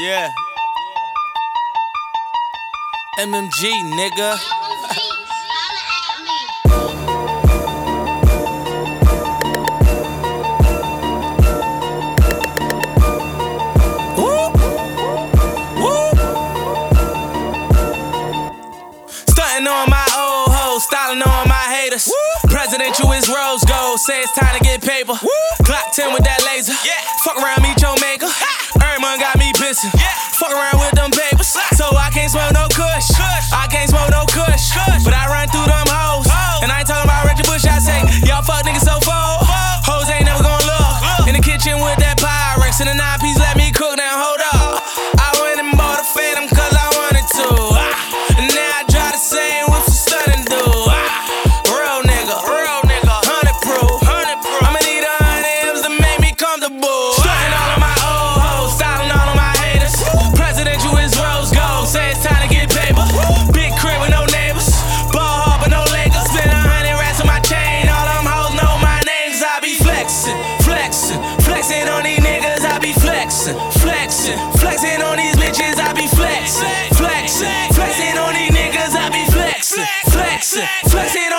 Yeah. MMG, nigga. Styling on my haters. Presidential is rose gold. Say it's time to get paper. Woo. Glock 10 with that laser. Yeah. Fuck around me, Flexing on these niggas, I be flexing, flexing, flexing on these bitches, I be flexing, flexing, flexing on these niggas, I be flexing, flexing, flexing.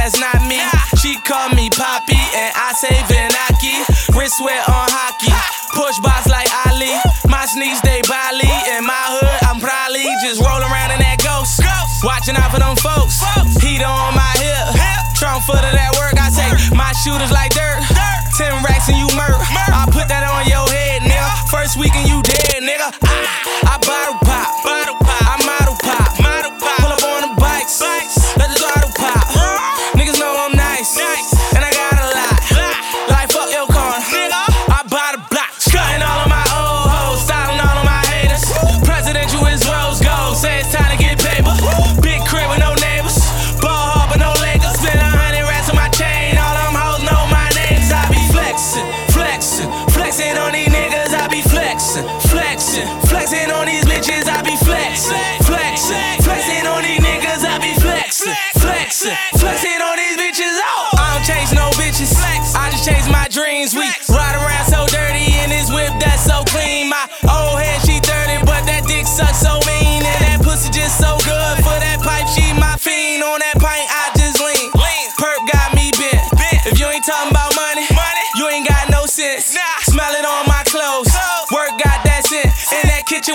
that's not me. She call me Poppy, and I say Venaki. Wrist sweat on hockey, push box like Ali. My sneaks, they Bali. In my hood, I'm probably just rolling around in that ghost. Watching out for them folks. Heat on my hip. Trump foot of that work, I take my shooters like dirt. Ten racks and you murk. I put that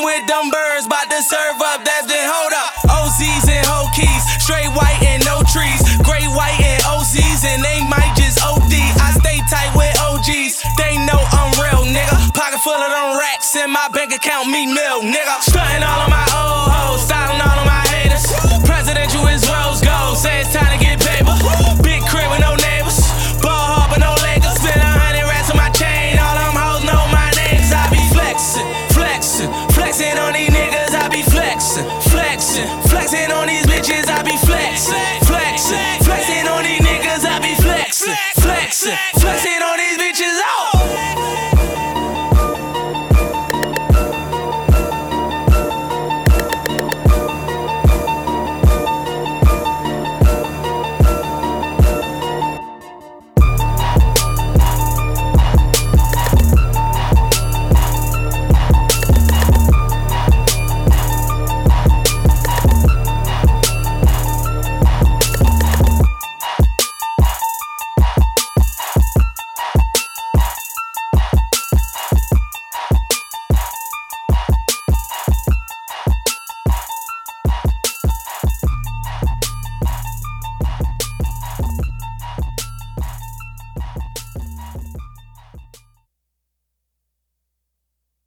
with them birds, bout to serve up, that's been hold up. OZs and whole keys, straight white and no trees, gray white and OZs, and they might just OD. I stay tight with OGs, they know I'm real, nigga. Pocket full of them racks in my bank account, me mill, nigga. Stunting all of my listen.